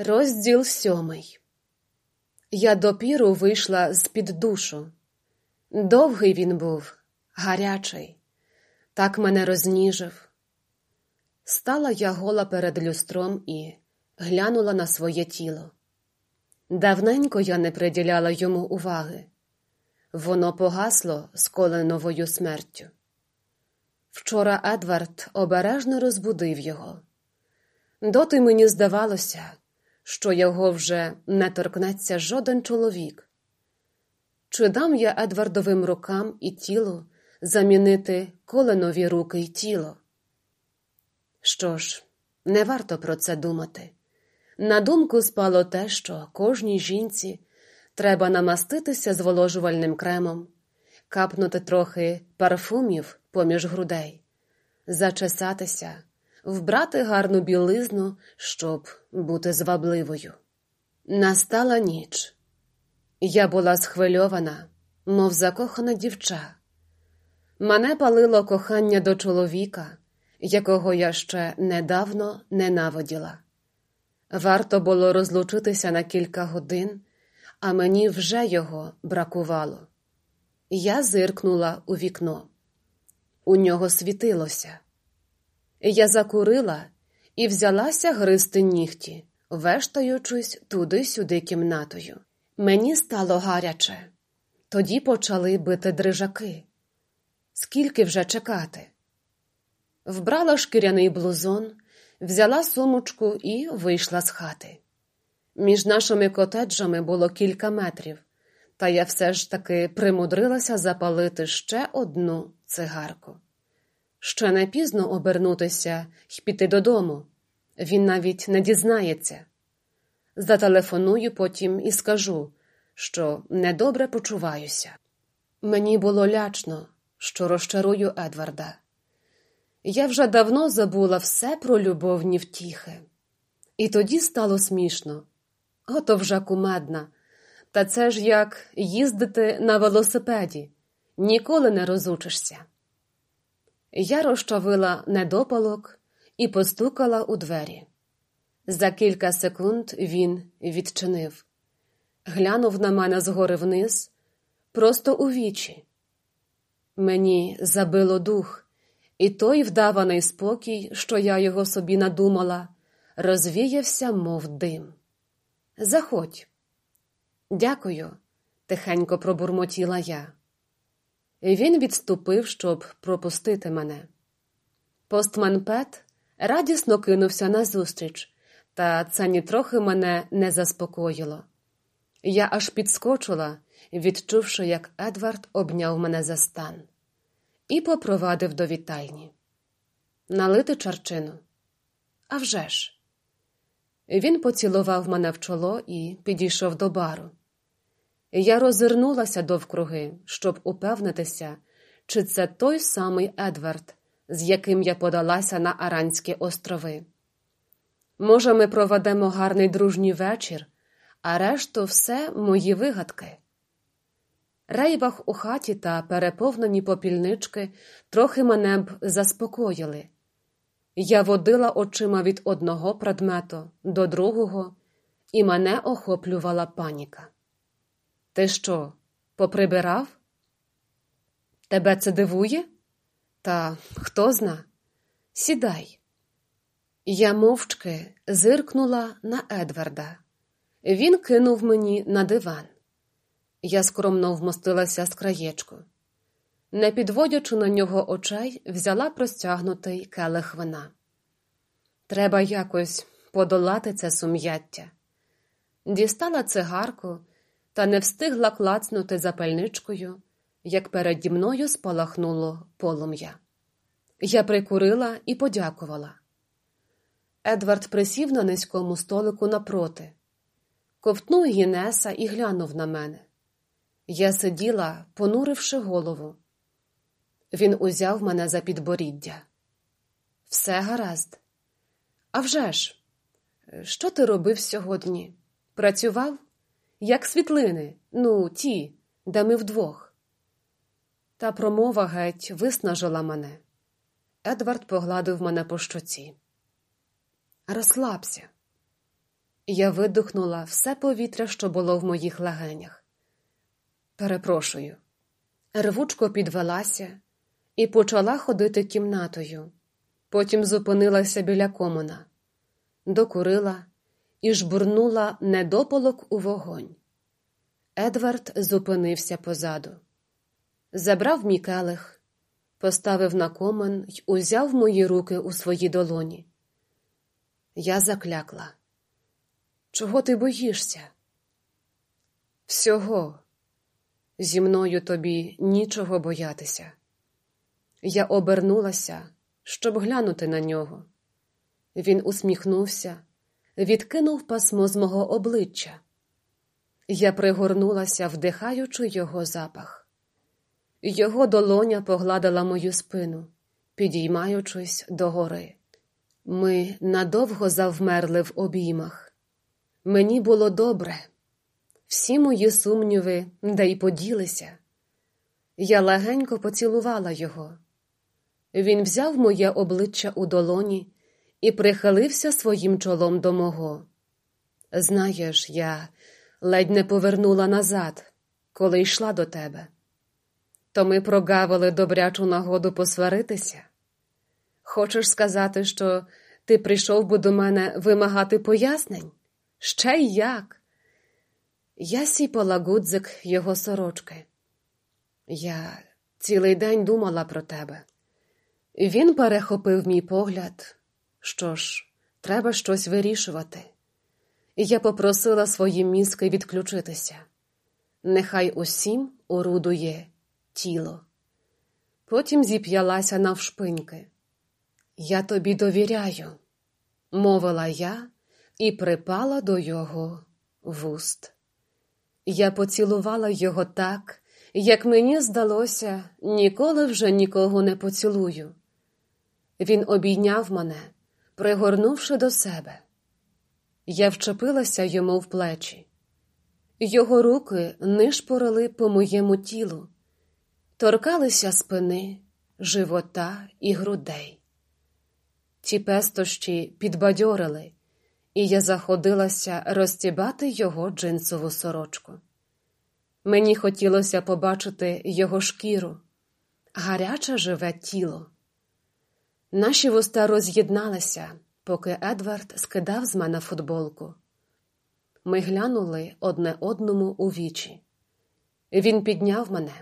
Розділ сьомий. Я допіру вийшла з-під душу. Довгий він був, гарячий, так мене розніжив. Стала я гола перед люстром і глянула на своє тіло. Давненько я не приділяла йому уваги. Воно погасло з коленовою смертю. Вчора Едвард обережно розбудив його. Доти мені здавалося, що його вже не торкнеться жоден чоловік. Чи дам я Едвардовим рукам і тілу замінити коленові руки й тіло? Що ж, не варто про це думати. На думку спало те, що кожній жінці треба намаститися зволожувальним кремом, капнути трохи парфумів поміж грудей, зачесатися вбрати гарну білизну, щоб бути звабливою. Настала ніч. Я була схвильована, мов закохана дівча. Мене палило кохання до чоловіка, якого я ще недавно ненавиділа. Варто було розлучитися на кілька годин, а мені вже його бракувало. Я зиркнула у вікно. У нього світилося. Я закурила і взялася гризти нігті, вештаючись туди-сюди кімнатою. Мені стало гаряче. Тоді почали бити дрижаки. Скільки вже чекати? Вбрала шкіряний блузон, взяла сумочку і вийшла з хати. Між нашими котеджами було кілька метрів, та я все ж таки примудрилася запалити ще одну цигарку. Ще не пізно обернутися й піти додому. Він навіть не дізнається. Зателефоную потім і скажу, що недобре почуваюся. Мені було лячно, що розчарую Едварда. Я вже давно забула все про любовні втіхи. І тоді стало смішно. Ото вже кумедна. Та це ж як їздити на велосипеді, ніколи не розучишся. Я розчавила недопалок і постукала у двері. За кілька секунд він відчинив, глянув на мене згори вниз, просто у вічі. Мені забило дух, і той вдаваний спокій, що я його собі надумала, розвіявся, мов дим. Заходь. Дякую, тихенько пробурмотіла я. Він відступив, щоб пропустити мене. Постман Пет радісно кинувся назустріч, та це нітрохи мене не заспокоїло. Я аж підскочила, відчувши, як Едвард обняв мене за стан, і попровадив до вітальні. Налити чарчину. «А вже ж!» Він поцілував мене в чоло і підійшов до бару. Я розвернулася довкруги, щоб упевнитися, чи це той самий Едвард, з яким я подалася на Аранські острови. Може, ми проведемо гарний дружній вечір, а решту все мої вигадки. Рейбах у хаті та переповнені попільнички трохи мене б заспокоїли. Я водила очима від одного предмету до другого, і мене охоплювала паніка. Ти що, поприбирав? Тебе це дивує? Та хто зна? Сідай. Я мовчки зиркнула на Едварда. Він кинув мені на диван. Я скромно вмостилася з краєчку. Не підводячи на нього очей, взяла простягнутий келих вина. Треба якось подолати це сум'яття. Дістала цигарку та не встигла клацнути запальничкою, як переді мною спалахнуло полум'я. Я прикурила і подякувала. Едвард присів на низькому столику напроти, ковтнув Гінеса і глянув на мене. Я сиділа, понуривши голову. Він узяв мене за підборіддя. Все гаразд. «А вже ж! що ти робив сьогодні? Працював? Як світлини, ну, ті, де ми вдвох. Та промова геть виснажила мене. Едвард погладив мене по щоці. Розслабся. Я видихнула все повітря, що було в моїх легенях. Перепрошую. Рвучко підвелася і почала ходити кімнатою. Потім зупинилася біля комона, докурила і жбурнула недополок у вогонь. Едвард зупинився позаду, забрав мій келих, поставив на комен й узяв мої руки у свої долоні. Я заклякла. Чого ти боїшся? Всього. Зі мною тобі нічого боятися. Я обернулася, щоб глянути на нього. Він усміхнувся, відкинув пасмо з мого обличчя. Я пригорнулася, вдихаючи його запах. Його долоня погладила мою спину, підіймаючись догори. Ми надовго завмерли в обіймах. Мені було добре, всі мої сумніви де й поділися. Я легенько поцілувала його. Він взяв моє обличчя у долоні і прихилився своїм чолом до мого. Знаєш, я ледь не повернула назад, коли йшла до тебе. То ми прогавили добрячу нагоду посваритися. Хочеш сказати, що ти прийшов би до мене вимагати пояснень? Ще й як? Я сіпала гудзик його сорочки. Я цілий день думала про тебе. Він перехопив мій погляд. Що ж, треба щось вирішувати. Я попросила свої мізки відключитися. Нехай усім орудує тіло. Потім зіп'ялася навшпиньки. Я тобі довіряю, мовила я і припала до його вуст. Я поцілувала його так, як мені здалося, ніколи вже нікого не поцілую. Він обійняв мене, пригорнувши до себе. Я вчепилася йому в плечі. Його руки нишпорили по моєму тілу, торкалися спини, живота і грудей. Ті пестощі підбадьорили, і я заходилася розтібати його джинсову сорочку. Мені хотілося побачити його шкіру, гаряче живе тіло. Наші вуста роз'єдналися, поки Едвард скидав з мене футболку. Ми глянули одне одному у вічі. Він підняв мене,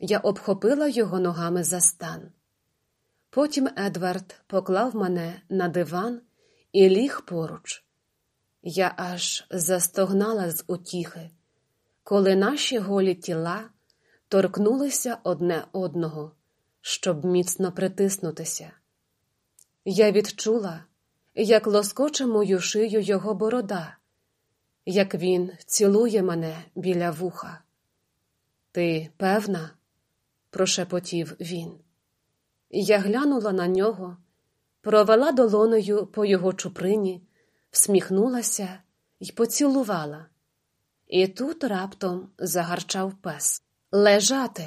я обхопила його ногами за стан. Потім Едвард поклав мене на диван і ліг поруч. Я аж застогнала з утіхи, коли наші голі тіла торкнулися одне одного, щоб міцно притиснутися. Я відчула, як лоскоче мою шию його борода, як він цілує мене біля вуха. Ти певна? прошепотів він. Я глянула на нього, провела долоною по його чуприні, всміхнулася і поцілувала. І тут раптом загарчав пес. Лежати,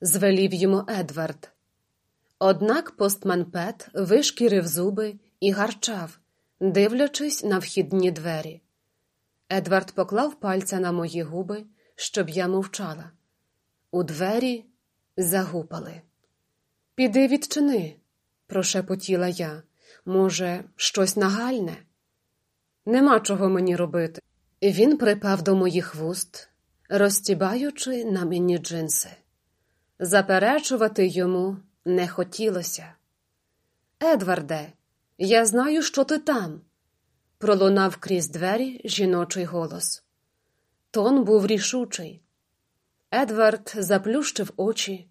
звелів йому Едвард. Однак постман Пет вишкірив зуби і гарчав, дивлячись на вхідні двері. Едвард поклав пальця на мої губи, щоб я мовчала. У двері загупали. Піди відчини, прошепотіла я. Може, щось нагальне? Нема чого мені робити. Він припав до моїх вуст, розтібаючи на мені джинси. Заперечувати йому не хотілося. Едварде, я знаю, що ти там, пролунав крізь двері жіночий голос. Тон був рішучий. Едвард заплющив очі,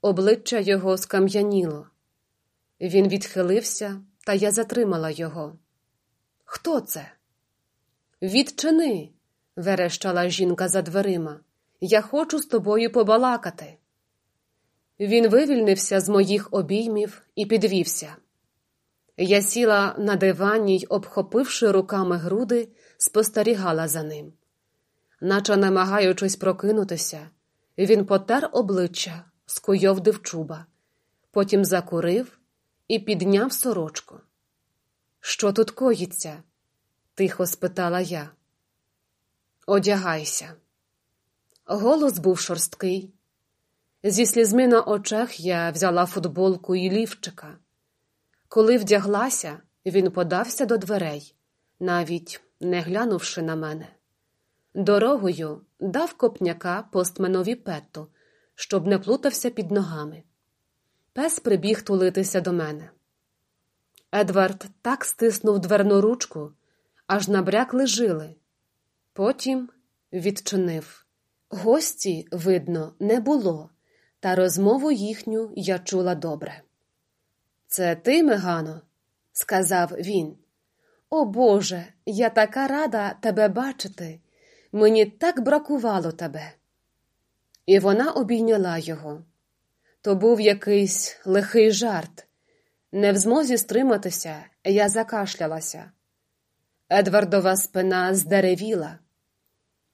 обличчя його скам'яніло. Він відхилився, та я затримала його. Хто це? Відчини, верещала жінка за дверима. Я хочу з тобою побалакати. Він вивільнився з моїх обіймів і підвівся. Я сіла на дивані й, обхопивши руками груди, спостерігала за ним. Наче намагаючись прокинутися, він потер обличчя, скуйовдив чуба, потім закурив і підняв сорочку. Що тут коїться? тихо спитала я. Одягайся. Голос був шорсткий. Зі слізьми на очах я взяла футболку і лівчика. Коли вдяглася, він подався до дверей, навіть не глянувши на мене. Дорогою дав копняка постменові петто, щоб не плутався під ногами. Пес прибіг тулитися до мене. Едвард так стиснув дверну ручку, аж набрякли жили. Потім відчинив. Гості, видно, не було, та розмову їхню я чула добре. Це ти, Мегано? сказав він. О Боже, я така рада тебе бачити. Мені так бракувало тебе. І вона обійняла його. То був якийсь лихий жарт. Не в змозі стриматися, я закашлялася. Едвардова спина здеревіла.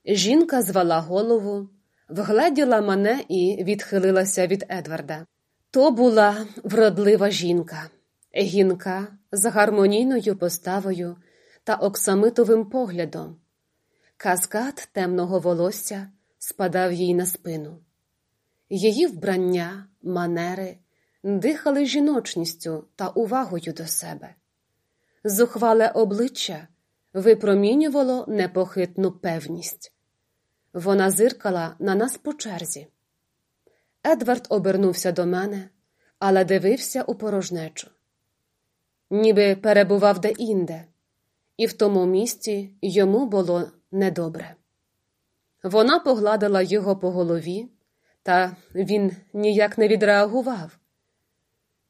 Жінка звела голову, вгледіла мене і відхилилася від Едварда. То була вродлива жінка, гінка з гармонійною поставою та оксамитовим поглядом. Каскад темного волосся спадав їй на спину. Її вбрання, манери дихали жіночністю та увагою до себе. Зухвале обличчя випромінювало непохитну певність. Вона зиркала на нас по черзі. Едвард обернувся до мене, але дивився у порожнечу. Ніби перебував де-інде, і в тому місці йому було недобре. Вона погладила його по голові, та він ніяк не відреагував.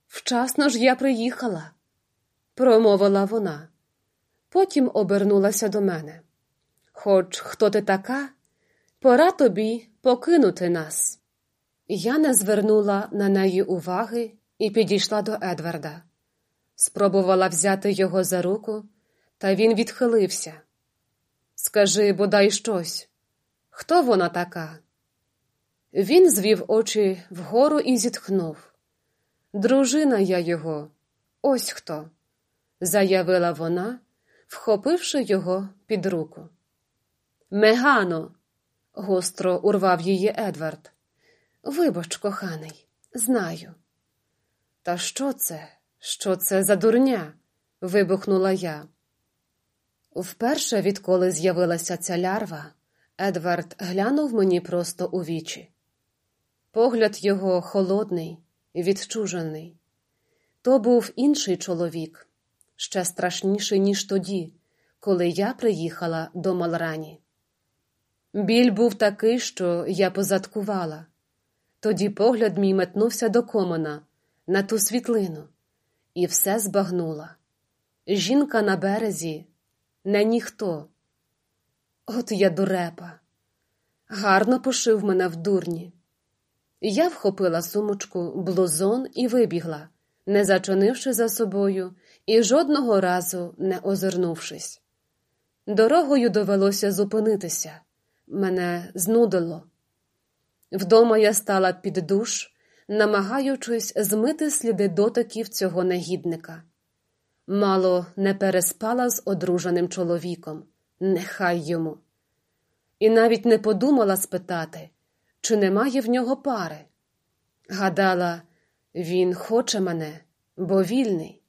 Вчасно ж я приїхала, промовила вона. Потім обернулася до мене. Хоч хто ти така, пора тобі покинути нас. Я не звернула на неї уваги і підійшла до Едварда. Спробувала взяти його за руку, та він відхилився. Скажи, бодай щось. Хто вона така? Він звів очі вгору і зітхнув. Дружина я його, ось хто, заявила вона, вхопивши його під руку. Мегано, гостро урвав її Едвард. Вибач, коханий, знаю. Та що це? Що це за дурня? вибухнула я. Вперше, відколи з'явилася ця лярва, Едвард глянув мені просто у вічі. Погляд його холодний, відчужений. То був інший чоловік, ще страшніший, ніж тоді, коли я приїхала до Малрані. Біль був такий, що я позадкувала. Тоді погляд мій метнувся до комона, на ту світлину, і все збагнула. Жінка на березі не ніхто. От я дурепа, гарно пошив мене в дурні. Я вхопила сумочку, блузон і вибігла, не зачинивши за собою і жодного разу не озирнувшись. Дорогою довелося зупинитися, мене знудило. Вдома я стала під душ, намагаючись змити сліди дотиків цього негідника. Мало не переспала з одруженим чоловіком, нехай йому. І навіть не подумала спитати, чи немає в нього пари. Гадала, він хоче мене, бо вільний,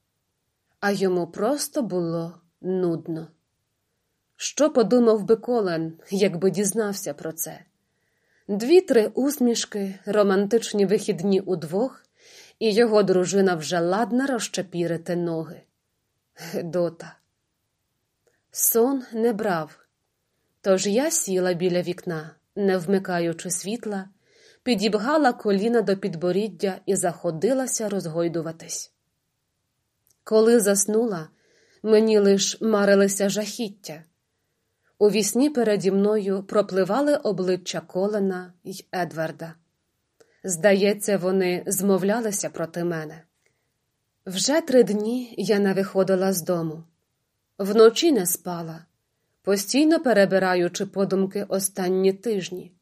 а йому просто було нудно. Що подумав би Колен, якби дізнався про це? Дві-три усмішки, романтичні вихідні удвох, і його дружина вже ладна розчепірити ноги. Гедота. Сон не брав, тож я сіла біля вікна, не вмикаючи світла, підібгала коліна до підборіддя і заходилася розгойдуватись. Коли заснула, мені лиш марилися жахіття. У вісні переді мною пропливали обличчя Колена й Едварда. Здається, вони змовлялися проти мене. Вже три дні я не виходила з дому, вночі не спала, постійно перебираючи подумки останні тижні.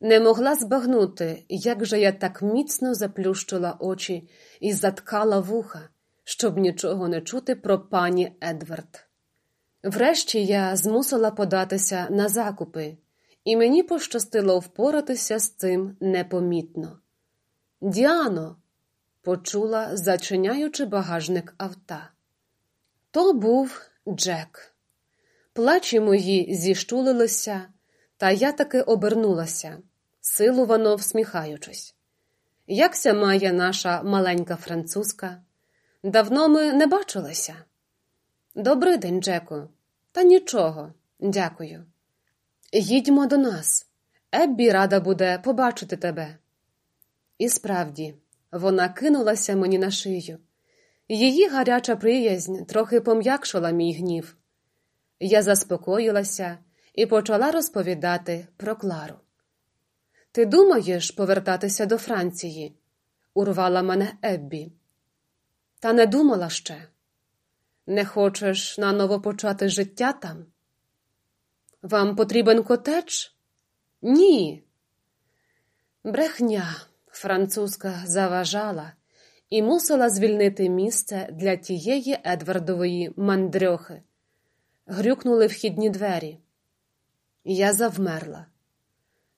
Не могла збагнути, як же я так міцно заплющила очі і заткала вуха, щоб нічого не чути про пані Едвард. Врешті я змусила податися на закупи, і мені пощастило впоратися з цим непомітно. Діано, почула, зачиняючи багажник авта. То був Джек. Плачі мої зіщулилися, та я таки обернулася, силувано всміхаючись. Якся має наша маленька французка? Давно ми не бачилися. Добрий день, Джеку. Та нічого, дякую. Їдьмо до нас. Еббі рада буде побачити тебе. І справді, вона кинулася мені на шию. Її гаряча приязнь трохи пом'якшила мій гнів. Я заспокоїлася і почала розповідати про Клару. Ти думаєш повертатися до Франції? урвала мене Еббі. Та не думала ще. Не хочеш наново почати життя там? Вам потрібен котедж? Ні. Брехня французька заважала і мусила звільнити місце для тієї Едвардової мандрьохи. Грюкнули вхідні двері. Я завмерла.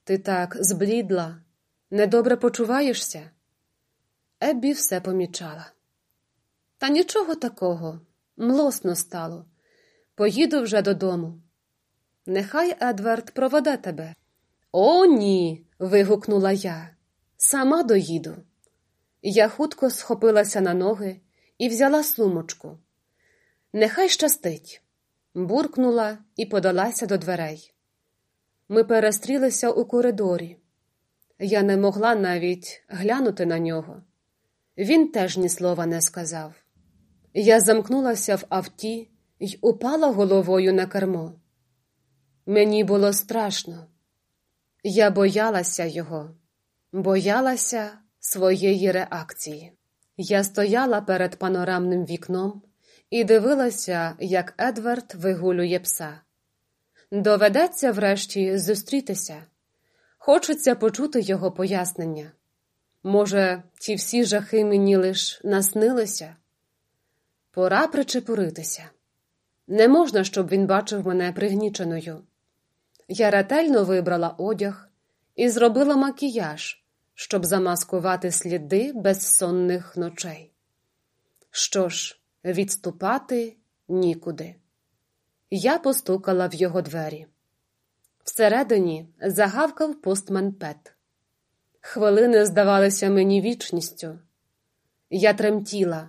Ти так зблідла, недобре почуваєшся? Еббі все помічала. Та нічого такого, млосно стало. Поїду вже додому. Нехай Едвард проведе тебе. О, ні. вигукнула я. Сама доїду. Я хутко схопилася на ноги і взяла сумочку. Нехай щастить, буркнула і подалася до дверей. Ми перестрілися у коридорі. Я не могла навіть глянути на нього. Він теж ні слова не сказав. Я замкнулася в авті й упала головою на кермо. Мені було страшно. Я боялася його, боялася своєї реакції. Я стояла перед панорамним вікном і дивилася, як Едвард вигулює пса. Доведеться врешті зустрітися. Хочеться почути його пояснення. Може, ті всі жахи мені лиш наснилися? Пора причепуритися. Не можна, щоб він бачив мене пригніченою. Я ретельно вибрала одяг і зробила макіяж, щоб замаскувати сліди безсонних ночей. Що ж, відступати нікуди. Я постукала в його двері. Всередині загавкав постмен Пет. Хвилини здавалися мені вічністю. Я тремтіла,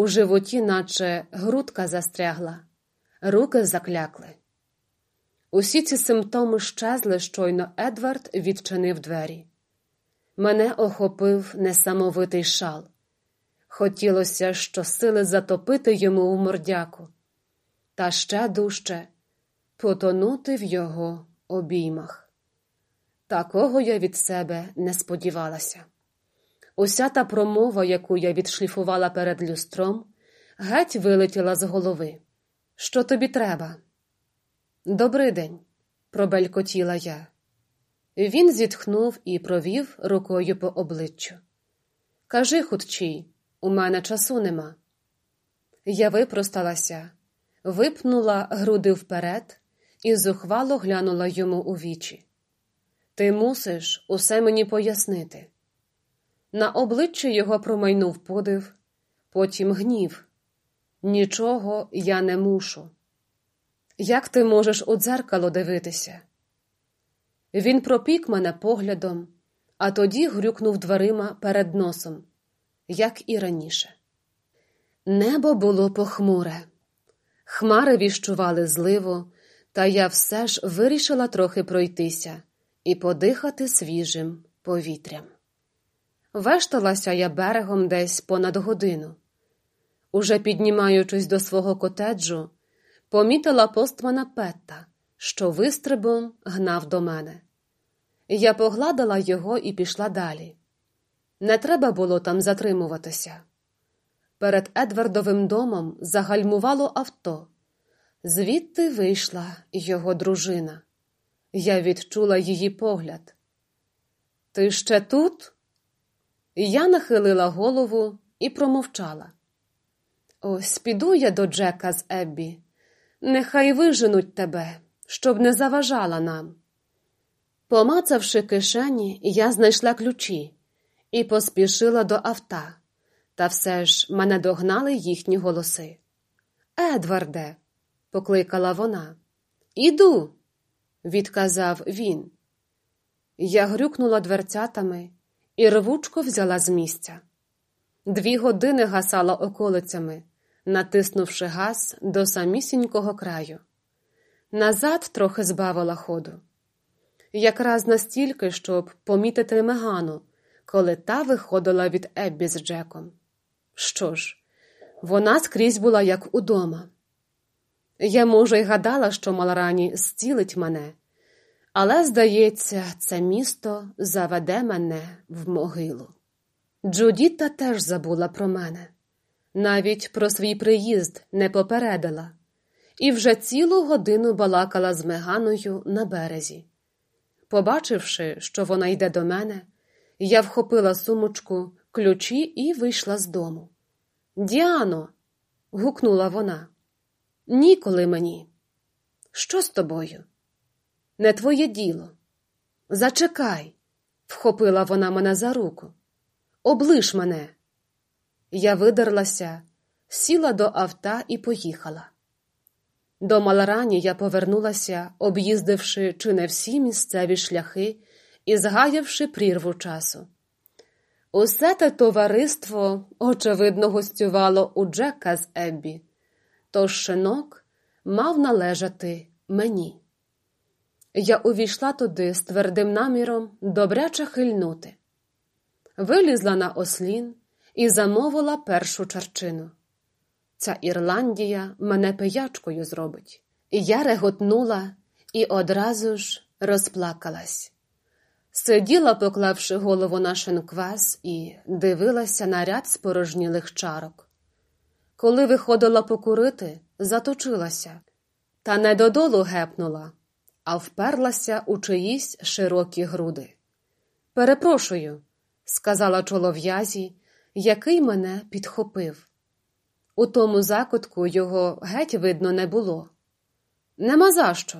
у животі, наче грудка застрягла, руки заклякли. Усі ці симптоми щезли, щойно Едвард відчинив двері. Мене охопив несамовитий шал. Хотілося щосили затопити йому в мордяку, та ще дужче потонути в його обіймах. Такого я від себе не сподівалася. Уся та промова, яку я відшліфувала перед люстром, геть вилетіла з голови. Що тобі треба? Добрий день, пробелькотіла я. Він зітхнув і провів рукою по обличчю. Кажи, худчий, у мене часу нема. Я випросталася, випнула груди вперед і зухвало глянула йому у вічі. Ти мусиш усе мені пояснити. На обличчі його промайнув подив, потім гнів. Нічого я не мушу. Як ти можеш у дзеркало дивитися? Він пропік мене поглядом, а тоді грюкнув дверима перед носом, як і раніше. Небо було похмуре, хмари віщували зливо, та я все ж вирішила трохи пройтися і подихати свіжим повітрям. Вешталася я берегом десь понад годину. Уже піднімаючись до свого котеджу, помітила постмана Петта, що вистрибом гнав до мене. Я погладила його і пішла далі. Не треба було там затримуватися. Перед Едвардовим домом загальмувало авто, звідти вийшла його дружина. Я відчула її погляд. Ти ще тут? Я нахилила голову і промовчала. Ось піду я до Джека з Еббі. нехай виженуть тебе, щоб не заважала нам. Помацавши кишені, я знайшла ключі і поспішила до авто, та все ж мене догнали їхні голоси. Едварде, покликала вона. Іду, відказав він. Я грюкнула дверцятами і рвучко взяла з місця. Дві години гасала околицями, натиснувши газ до самісінького краю. Назад трохи збавила ходу. Якраз настільки, щоб помітити Мегану, коли та виходила від Еббі з Джеком. Що ж, вона скрізь була як удома. Я, може, й гадала, що Малрані зцілить мене, але, здається, це місто заведе мене в могилу. Джудіта теж забула про мене, навіть про свій приїзд не попередила, і вже цілу годину балакала з Меганою на березі. Побачивши, що вона йде до мене, я вхопила сумочку, ключі і вийшла з дому. Діано. гукнула вона. Ніколи мені. Що з тобою? Не твоє діло. Зачекай, вхопила вона мене за руку. Облиш мене. Я видерлася, сіла до авто і поїхала. До Маларані я повернулася, об'їздивши чи не всі місцеві шляхи і згаявши прірву часу. Усе те товариство, очевидно, гостювало у Джека з Еббі, тож шинок мав належати мені. Я увійшла туди з твердим наміром добряче хильнути, вилізла на ослін і замовила першу чарчину. Ця Ірландія мене пиячкою зробить. Я реготнула і одразу ж розплакалась. Сиділа, поклавши голову на шинквас, і дивилася на ряд спорожнілих чарок. Коли виходила покурити, заточилася, та не додолу гепнула, а вперлася у чиїсь широкі груди. Перепрошую, сказала чолов'язі, який мене підхопив. У тому закутку його геть видно не було. Нема за що.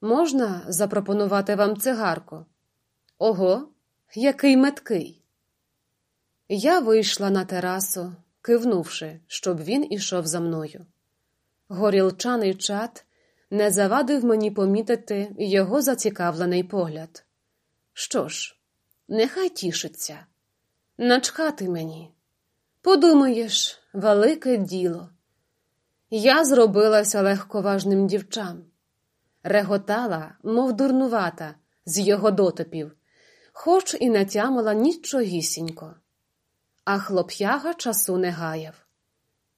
Можна запропонувати вам цигарку? Ого, який меткий. Я вийшла на терасу, кивнувши, щоб він ішов за мною. Горілчаний чад не завадив мені помітити його зацікавлений погляд. Що ж, нехай тішиться, начхати мені. Подумаєш, велике діло. Я зробилася легковажним дівчам, реготала, мов дурнувата, з його дотипів, хоч і не тямила нічогісінько. А хлоп'яга часу не гаяв.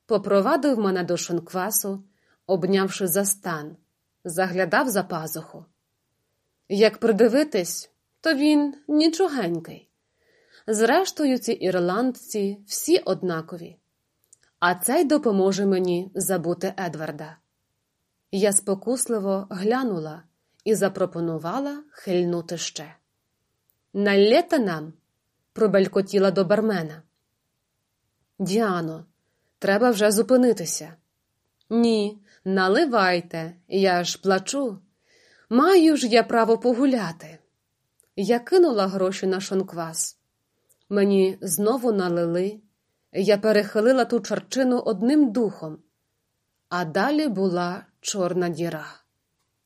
Попровадив мене до шунквасу, обнявши за стан, заглядав за пазуху. Як придивитись, то він нічогенький. Зрештою, ці ірландці всі однакові, а цей допоможе мені забути Едварда. Я спокусливо глянула і запропонувала хильнути ще. Налєте нам, пробелькотіла до бармена. Діано, треба вже зупинитися. Ні, наливайте, я ж плачу. Маю ж я право погуляти. Я кинула гроші на шонквас. Мені знову налили, я перехилила ту чарчину одним духом, а далі була чорна діра.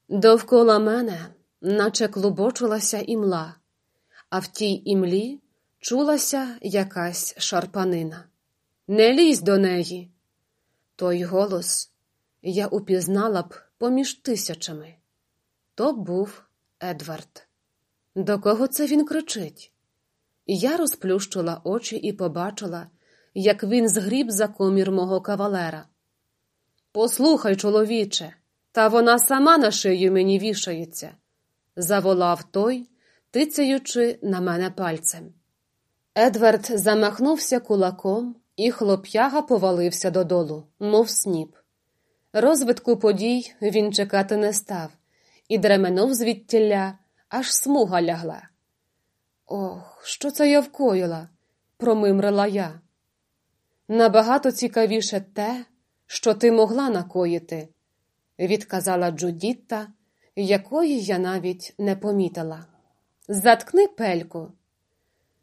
Довкола мене, наче клубочилася імла, а в тій імлі чулася якась шарпанина. Не лізь до неї. Той голос я упізнала б поміж тисячами. То був Едвард. До кого це він кричить? Я розплющила очі і побачила, як він згріб за комір мого кавалера. Послухай, чоловіче, та вона сама на шию мені вішається, заволав той, тицяючи на мене пальцем. Едвард замахнувся кулаком, і хлоп'яга повалився додолу, мов сніп. Розвитку подій він чекати не став і дременув звідтіля, аж смуга лягла. Ох, що це я вкоїла, промимрила я. Набагато цікавіше те, що ти могла накоїти, відказала Джудітта, якої я навіть не помітила. Заткни пельку.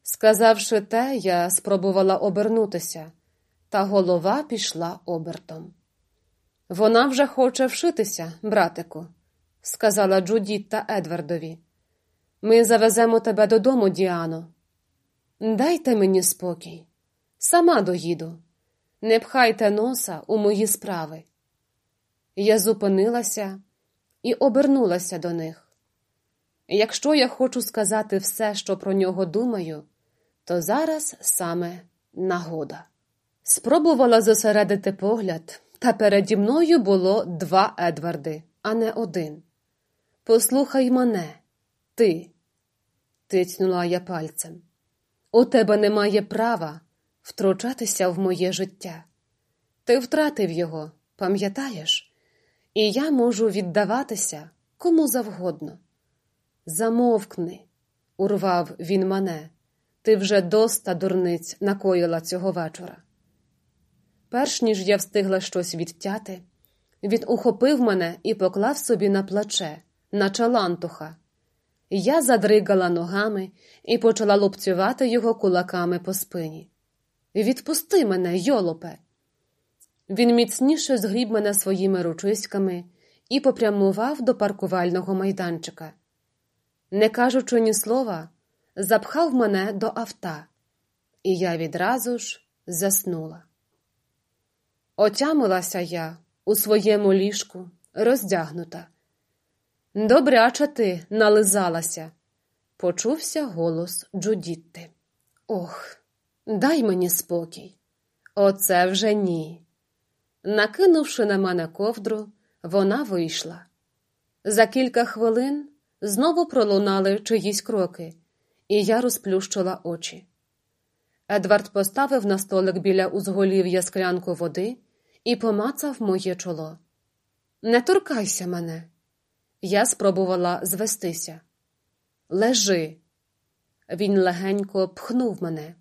Сказавши те, я спробувала обернутися, та голова пішла обертом. Вона вже хоче вшитися, братику, сказала Джудітта Едвардові. Ми завеземо тебе додому, Діано. Дайте мені спокій, сама доїду. Не пхайте носа у мої справи. Я зупинилася і обернулася до них. Якщо я хочу сказати все, що про нього думаю, то зараз саме нагода. Спробувала зосередити погляд, та переді мною було два Едварди, а не один. Послухай мене, ти, тицнула я пальцем. У тебе немає права втручатися в моє життя. Ти втратив його, пам'ятаєш? І я можу віддаватися кому завгодно. Замовкни, урвав він мене. Ти вже доста дурниць накоїла цього вечора. Перш ніж я встигла щось відтяти, він ухопив мене і поклав собі на плече, наче лантуха. Я задригала ногами і почала лупцювати його кулаками по спині. Відпусти мене, йолопе. Він міцніше згріб мене своїми ручиськами і попрямував до паркувального майданчика. Не кажучи ні слова, запхав мене до авта, і я відразу ж заснула. Отямилася я у своєму ліжку, роздягнута. Добряче ти нализалася, почувся голос Джудітти. Ох, дай мені спокій. Оце вже ні. Накинувши на мене ковдру, вона вийшла. За кілька хвилин знову пролунали чиїсь кроки, і я розплющила очі. Едвард поставив на столик біля узголів'я склянку води і помацав моє чоло. Не торкайся мене. Я спробувала звестися. Лежи. Він легенько пхнув мене.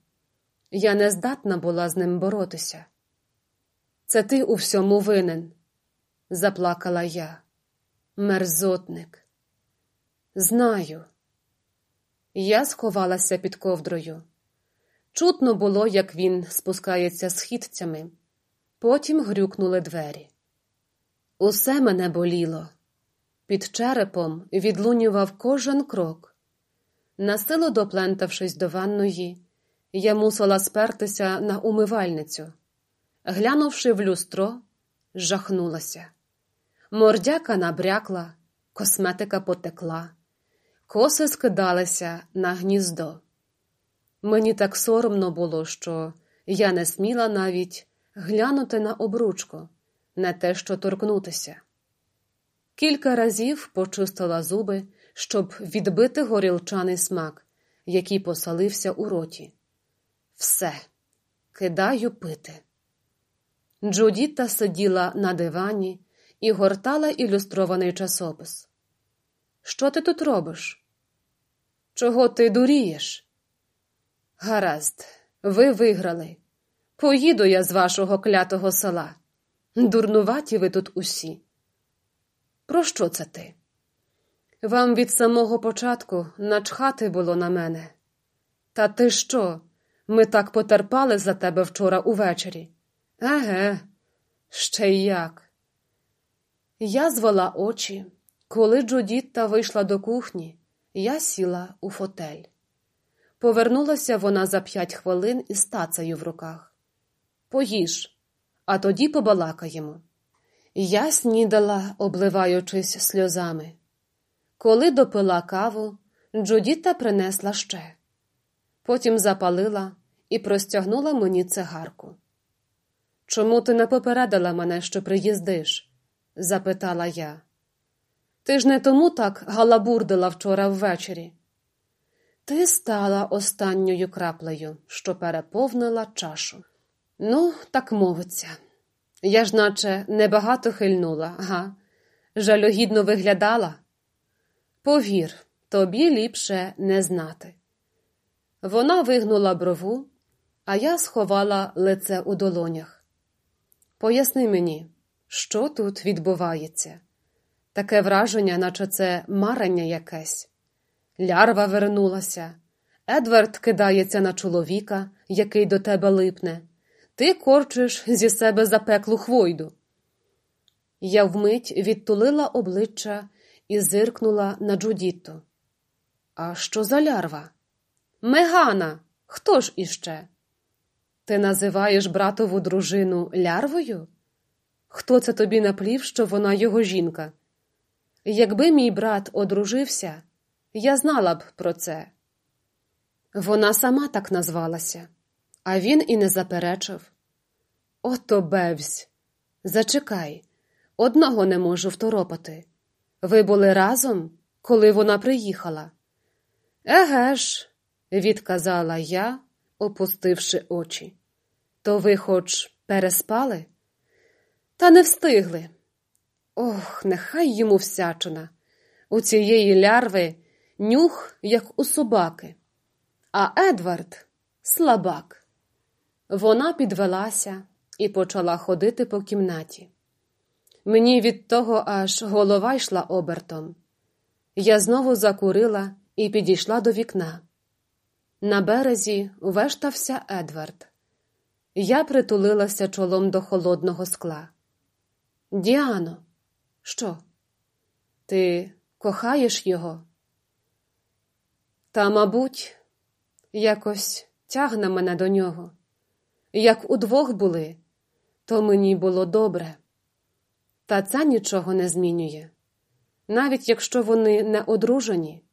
Я не здатна була з ним боротися. Це ти у всьому винен, заплакала я. Мерзотник. Знаю. Я сховалася під ковдрою. Чутно було, як він спускається східцями. Потім грюкнули двері. Усе мене боліло. Під черепом відлунював кожен крок. Насилу доплентавшись до ванної, я мусила спертися на умивальницю. Глянувши в люстро, жахнулася. Мордяка набрякла, косметика потекла, коси скидалися на гніздо. Мені так соромно було, що я не сміла навіть глянути на обручку, не те, що торкнутися. Кілька разів почистила зуби, щоб відбити горілчаний смак, який посалився у роті. Все, кидаю пити. Джудіта сиділа на дивані і гортала ілюстрований часопис. Що ти тут робиш? Чого ти дурієш? Гаразд, ви виграли. Поїду я з вашого клятого села. Дурнуваті ви тут усі. Про що це ти? Вам від самого початку начхати було на мене. Та ти що? Ми так потерпали за тебе вчора увечері. Еге, ще й як. Я звела очі. Коли Джудітта вийшла до кухні, я сіла у фотель. Повернулася вона за п'ять хвилин із тацею в руках. Поїж, а тоді побалакаємо. Я снідала, обливаючись сльозами. Коли допила каву, Джудіта принесла ще. Потім запалила і простягнула мені цигарку. Чому ти не попередила мене, що приїздиш? запитала я. Ти ж не тому так галабурдила вчора ввечері. Ти стала останньою краплею, що переповнила чашу. Ну, так мовиться. Я ж наче небагато хильнула, га? Жалюгідно виглядала. Повір, тобі ліпше не знати. Вона вигнула брову, а я сховала лице у долонях. Поясни мені, що тут відбувається? Таке враження, наче це марення якесь. Лярва вернулася. Едвард кидається на чоловіка, який до тебе липне. Ти корчиш зі себе запеклу хвойду. Я вмить відтулила обличчя і зиркнула на Джудітту. А що за лярва? Мегана, хто ж іще? Ти називаєш братову дружину лярвою? Хто це тобі наплів, що вона його жінка? Якби мій брат одружився, я знала б про це. Вона сама так назвалася, а він і не заперечив. Ото бевсь. Зачекай, одного не можу второпати. Ви були разом, коли вона приїхала? Еге ж, відказала я, опустивши очі. То ви хоч переспали? Та не встигли. Ох, нехай йому всячина. У цієї лярви нюх, як у собаки, а Едвард слабак. Вона підвелася і почала ходити по кімнаті. Мені від того аж голова йшла обертом. Я знову закурила і підійшла до вікна. На березі вештався Едвард. Я притулилася чолом до холодного скла. Діано, що? Ти кохаєш його? Та, мабуть, якось тягне мене до нього. Як удвох були, то мені було добре. Та це нічого не змінює. Навіть якщо вони не одружені,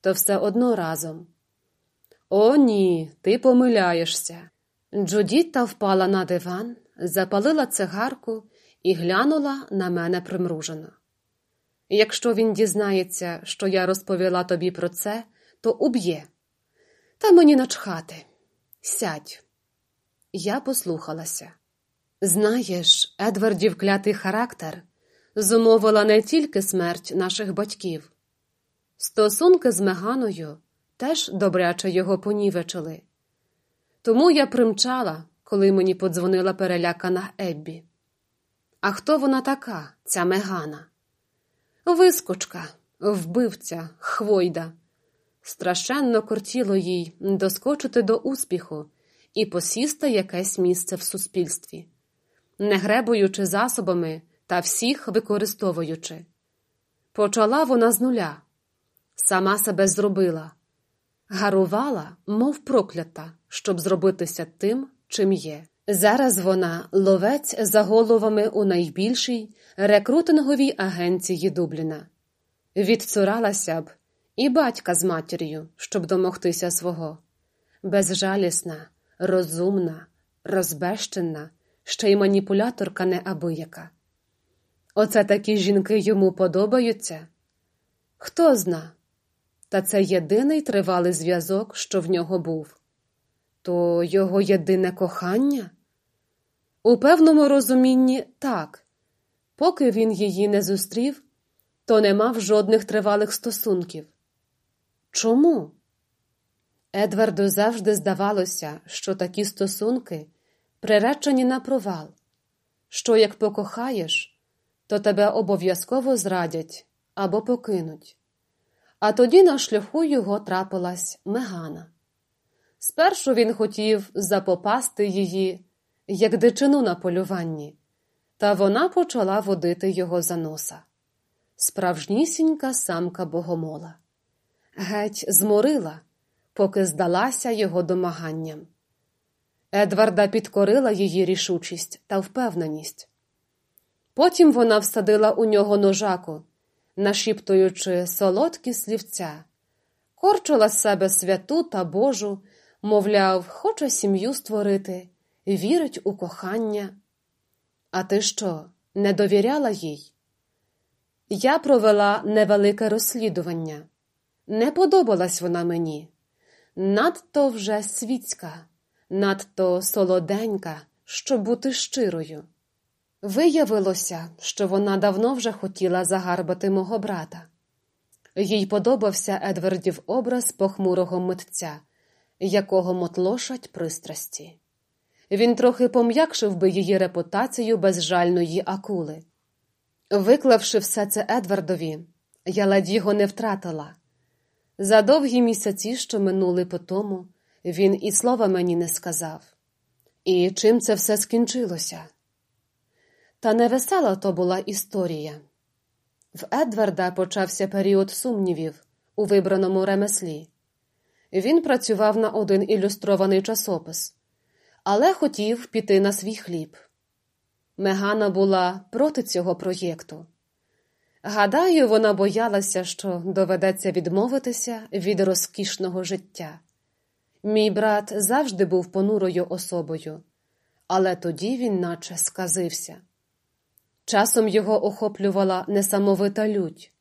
то все одно разом. О, ні, ти помиляєшся. Джудітта впала на диван, запалила цигарку і глянула на мене примружено. Якщо він дізнається, що я розповіла тобі про це, то уб'є. Та мені начхати. Сядь. Я послухалася. Знаєш, Едвардів клятий характер зумовила не тільки смерть наших батьків. Стосунки з Меганою теж добряче його понівечили. Тому я примчала, коли мені подзвонила перелякана Еббі. А хто вона така, ця Мегана? Вискочка, вбивця, хвойда. Страшенно кортіло їй доскочити до успіху і посісти якесь місце в суспільстві, не гребуючи засобами та всіх використовуючи. Почала вона з нуля, сама себе зробила, гарувала, мов проклята, щоб зробитися тим, чим є. Зараз вона ловець за головами у найбільшій рекрутинговій агенції Дубліна. Відцуралася б і батька з матір'ю, щоб домогтися свого. Безжалісна, розумна, розбещена, ще й маніпуляторка неабияка. Оце такі жінки йому подобаються? Хто зна? Та це єдиний тривалий зв'язок, що в нього був. То його єдине кохання? У певному розумінні так, поки він її не зустрів, то не мав жодних тривалих стосунків. Чому? Едварду завжди здавалося, що такі стосунки приречені на провал, що як покохаєш, то тебе обов'язково зрадять або покинуть. А тоді на шляху його трапилась Мегана. Спершу він хотів запопасти її, як дичину на полюванні, та вона почала водити його за носа. Справжнісінька самка богомола. Геть зморила, поки здалася його домаганням. Едварда підкорила її рішучість та впевненість. Потім вона всадила у нього ножаку, нашіптуючи солодкі слівця, корчила з себе святу та Божу, мовляв, хоче сім'ю створити, вірить у кохання. А ти що, не довіряла їй? Я провела невелике розслідування. Не подобалась вона мені. Надто вже світська, надто солоденька, щоб бути щирою. Виявилося, що вона давно вже хотіла загарбати мого брата. Їй подобався Едвардів образ похмурого митця, якого мотлошать пристрасті. він трохи пом'якшив би її репутацію безжальної акули. Виклавши все це Едвардові, я ледь його не втратила. За довгі місяці, що минули по тому, він і слова мені не сказав. І чим це все скінчилося? Та невесела то була історія. В Едварда почався період сумнівів у вибраному ремеслі. Він працював на один ілюстрований часопис, але хотів піти на свій хліб. Мегана була проти цього проєкту. Гадаю, вона боялася, що доведеться відмовитися від розкішного життя. Мій брат завжди був понурою особою, але тоді він наче сказився. Часом його охоплювала несамовита лють.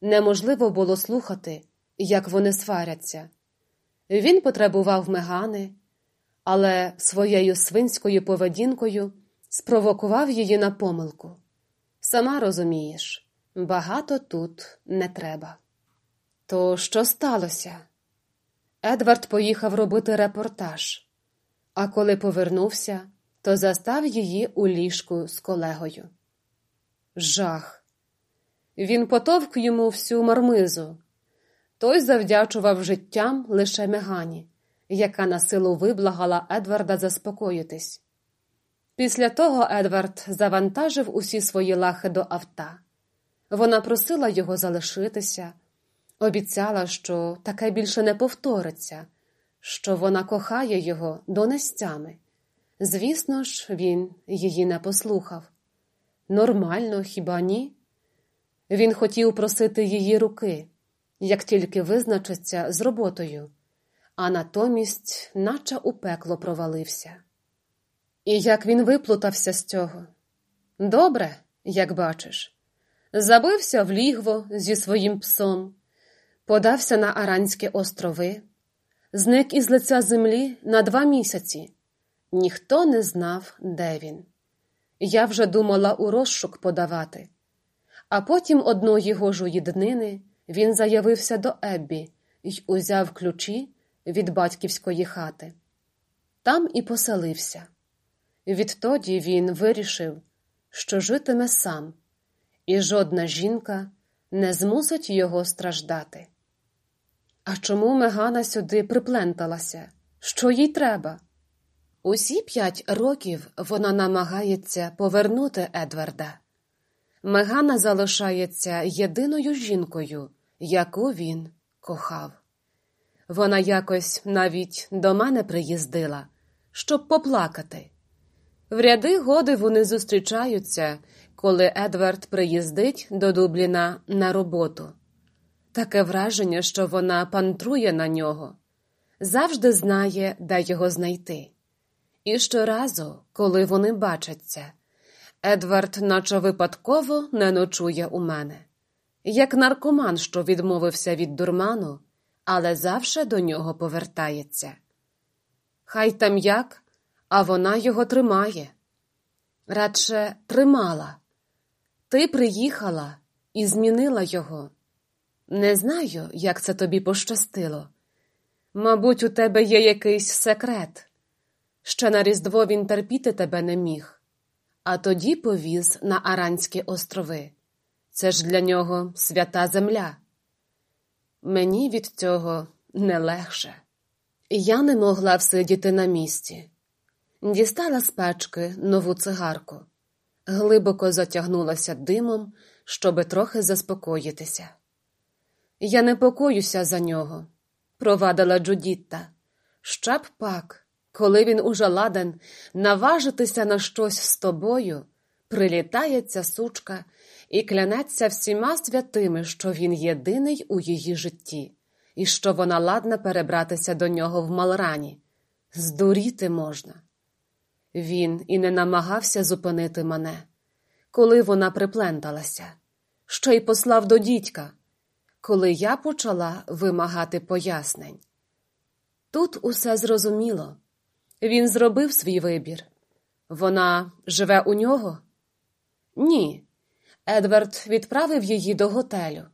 Неможливо було слухати, як вони сваряться. Він потребував мегани, але своєю свинською поведінкою спровокував її на помилку. Сама розумієш, багато тут не треба. То що сталося? Едвард поїхав робити репортаж, а коли повернувся, то застав її у ліжку з колегою. Жах. Він потовк йому всю мармизу. Той завдячував життям лише Мегані, яка на силу виблагала Едварда заспокоїтись. Після того Едвард завантажив усі свої лахи до авто. Вона просила його залишитися, обіцяла, що таке більше не повториться, що вона кохає його донестями. Звісно ж, він її не послухав. Нормально, хіба ні? Він хотів просити її руки, як тільки визначиться з роботою, а натомість, наче у пекло провалився. І як він виплутався з цього? Добре, як бачиш, забився в лігво зі своїм псом, подався на Аранські острови, зник із лиця землі на два місяці. Ніхто не знав, де він. Я вже думала у розшук подавати. А потім одної гожої днини він заявився до Еббі й узяв ключі від батьківської хати. Там і поселився. Відтоді він вирішив, що житиме сам, і жодна жінка не змусить його страждати. А чому Мегана сюди припленталася? Що їй треба? Усі п'ять років вона намагається повернути Едварда. Мегана залишається єдиною жінкою, яку він кохав. Вона якось навіть до мене приїздила, щоб поплакати. В ряди годи вони зустрічаються, коли Едвард приїздить до Дубліна на роботу. Таке враження, що вона пантрує на нього, завжди знає, де його знайти. І щоразу, коли вони бачаться, Едвард, наче випадково, не ночує у мене, як наркоман, що відмовився від дурману, але завше до нього повертається. Хай там як, а вона його тримає. Радше тримала. Ти приїхала і змінила його. Не знаю, як це тобі пощастило. Мабуть, у тебе є якийсь секрет. Ще на Різдво він терпіти тебе не міг, а тоді повіз на Аранські острови. Це ж для нього свята земля. Мені від цього не легше. Я не могла всидіти на місці. Дістала з печки нову цигарку, глибоко затягнулася димом, щоби трохи заспокоїтися. Я не покоюся за нього, провадила Джудітта. Б пак, коли він уже ладен наважитися на щось з тобою, прилітає ця сучка і клянеться всіма святими, що він єдиний у її житті, і що вона ладна перебратися до нього в Малрані. Здуріти можна. Він і не намагався зупинити мене, коли вона припленталася, ще й послав до дідька, коли я почала вимагати пояснень. Тут усе зрозуміло. Він зробив свій вибір. Вона живе у нього? Ні. Едвард відправив її до готелю.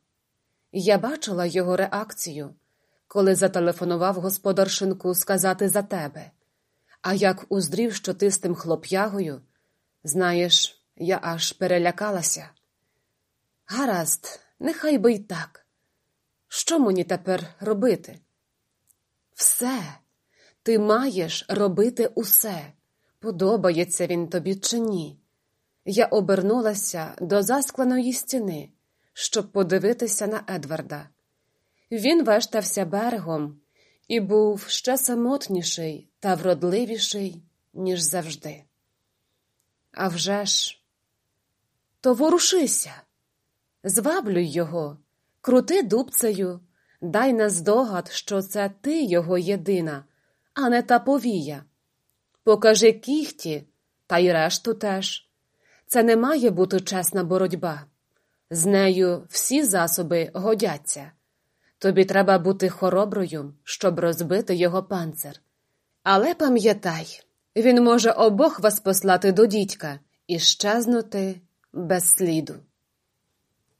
Я бачила його реакцію, коли зателефонував господар шинку сказати за тебе А як уздрів, що ти з тим хлоп'ягою, знаєш, я аж перелякалася. Гаразд, нехай би й так. Що мені тепер робити? Все, ти маєш робити усе, подобається він тобі чи ні. Я обернулася до заскленої стіни, щоб подивитися на Едварда. Він вештався берегом і був ще самотніший та вродливіший, ніж завжди. А вже ж, то ворушися, зваблюй його, крути дубцею, дай наздогад, що це ти його єдина, а не та повія. Покажи кіхті, та й решту теж. Це не має бути чесна боротьба. З нею всі засоби годяться. Тобі треба бути хороброю, щоб розбити його панцир. Але пам'ятай, він може обох вас послати до дідька і щезнути без сліду.